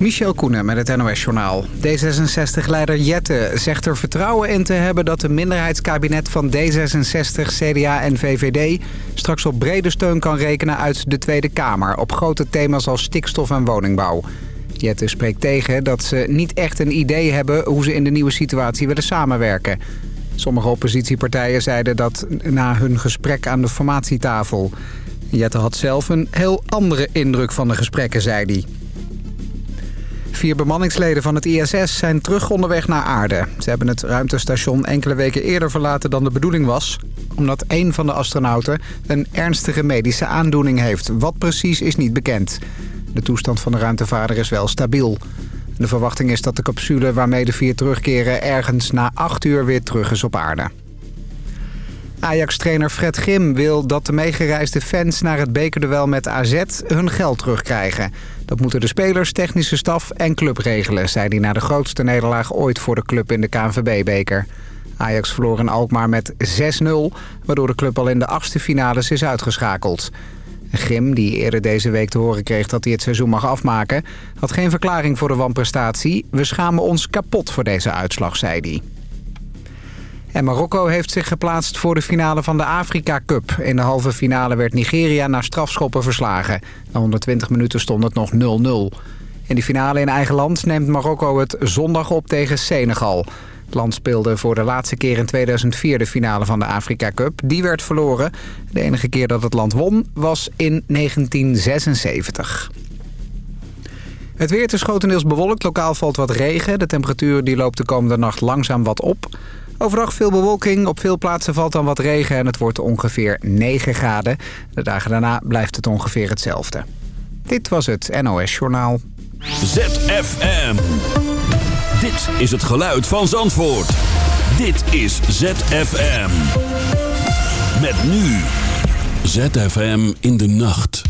Michel Koenen met het NOS-journaal. D66-leider Jette zegt er vertrouwen in te hebben... dat de minderheidskabinet van D66, CDA en VVD... straks op brede steun kan rekenen uit de Tweede Kamer... op grote thema's als stikstof en woningbouw. Jette spreekt tegen dat ze niet echt een idee hebben... hoe ze in de nieuwe situatie willen samenwerken. Sommige oppositiepartijen zeiden dat na hun gesprek aan de formatietafel. Jette had zelf een heel andere indruk van de gesprekken, zei hij. Vier bemanningsleden van het ISS zijn terug onderweg naar aarde. Ze hebben het ruimtestation enkele weken eerder verlaten dan de bedoeling was... omdat een van de astronauten een ernstige medische aandoening heeft. Wat precies is niet bekend. De toestand van de ruimtevaarder is wel stabiel. De verwachting is dat de capsule waarmee de vier terugkeren... ergens na acht uur weer terug is op aarde. Ajax-trainer Fred Grim wil dat de meegereisde fans naar het bekerduel met AZ hun geld terugkrijgen. Dat moeten de spelers, technische staf en club regelen, zei hij na de grootste nederlaag ooit voor de club in de KNVB-beker. Ajax verloor in Alkmaar met 6-0, waardoor de club al in de achtste finales is uitgeschakeld. Grim, die eerder deze week te horen kreeg dat hij het seizoen mag afmaken... had geen verklaring voor de wanprestatie. We schamen ons kapot voor deze uitslag, zei hij. En Marokko heeft zich geplaatst voor de finale van de Afrika Cup. In de halve finale werd Nigeria na strafschoppen verslagen. Na 120 minuten stond het nog 0-0. In de finale in eigen land neemt Marokko het zondag op tegen Senegal. Het land speelde voor de laatste keer in 2004 de finale van de Afrika Cup. Die werd verloren. De enige keer dat het land won was in 1976. Het weer is grotendeels bewolkt. Lokaal valt wat regen. De temperatuur die loopt de komende nacht langzaam wat op. Overdag veel bewolking, op veel plaatsen valt dan wat regen en het wordt ongeveer 9 graden. De dagen daarna blijft het ongeveer hetzelfde. Dit was het NOS Journaal. ZFM. Dit is het geluid van Zandvoort. Dit is ZFM. Met nu. ZFM in de nacht.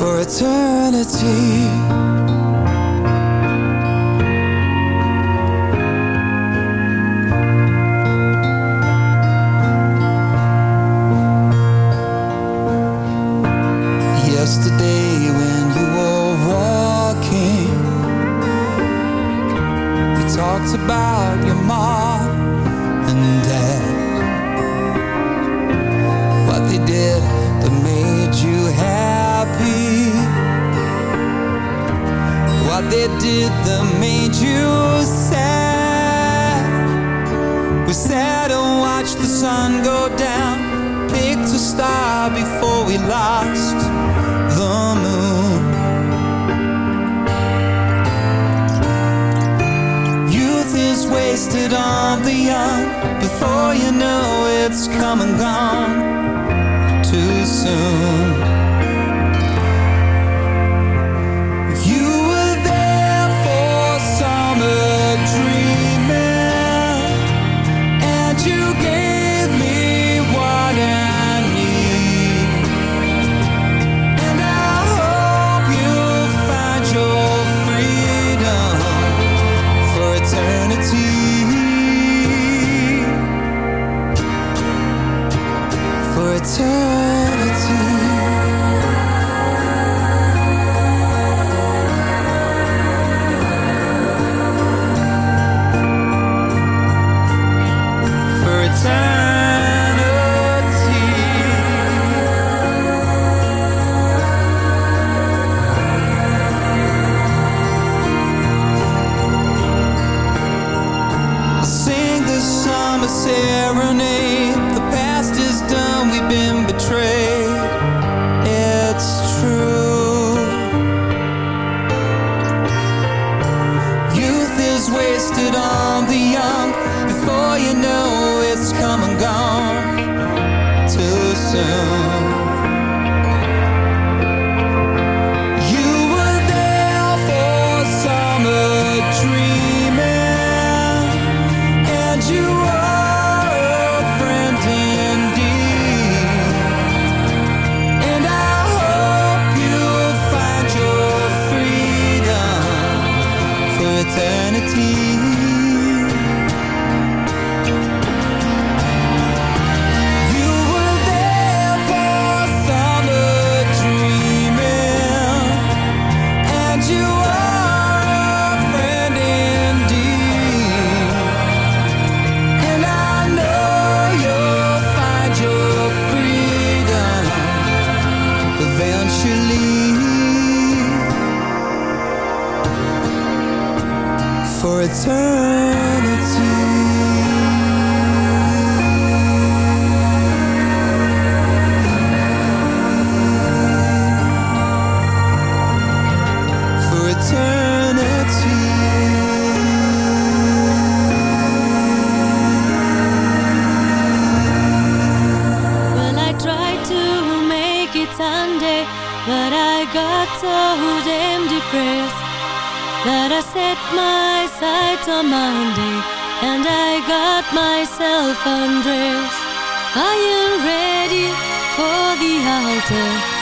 For eternity.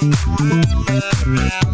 Thank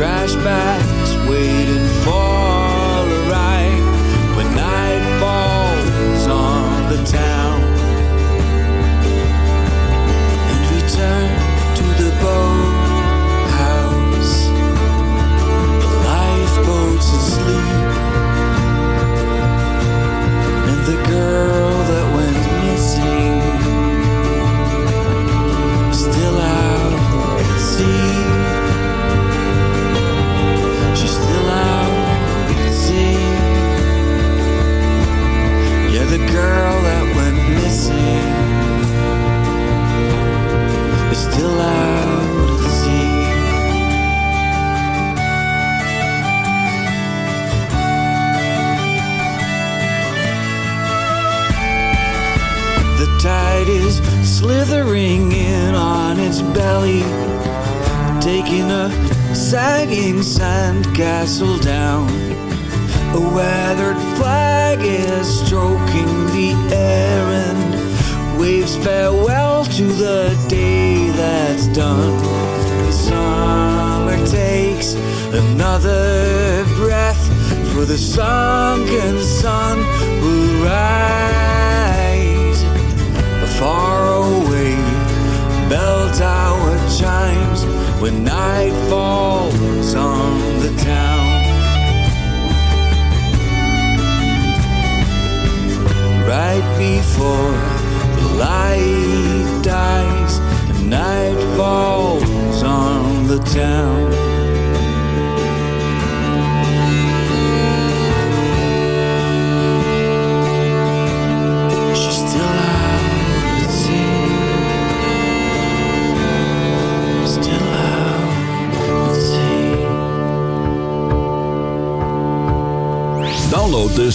trash bags waiting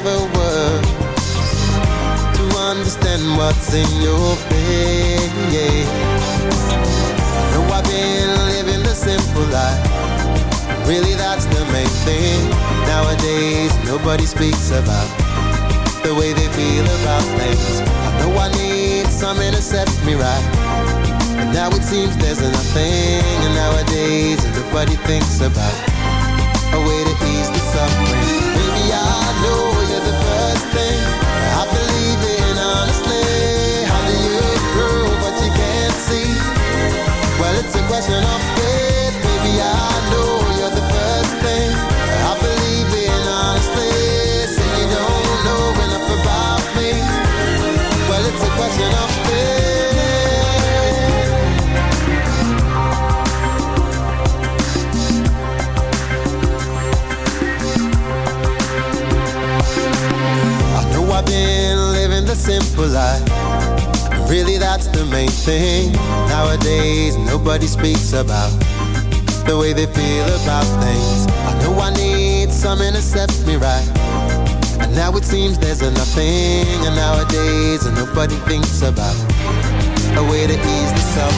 never work To understand what's in your face No, I've been living the simple life. Really that's the main thing Nowadays. Nobody speaks about The way they feel about things. I know I need something to set me right. And now it seems there's nothing And nowadays everybody thinks about. A way to ease the suffering. Maybe I know the first nowadays nobody speaks about the way they feel about things. I know I need someone intercept me right. And now it seems there's a nothing and nowadays and nobody thinks about a way to ease the self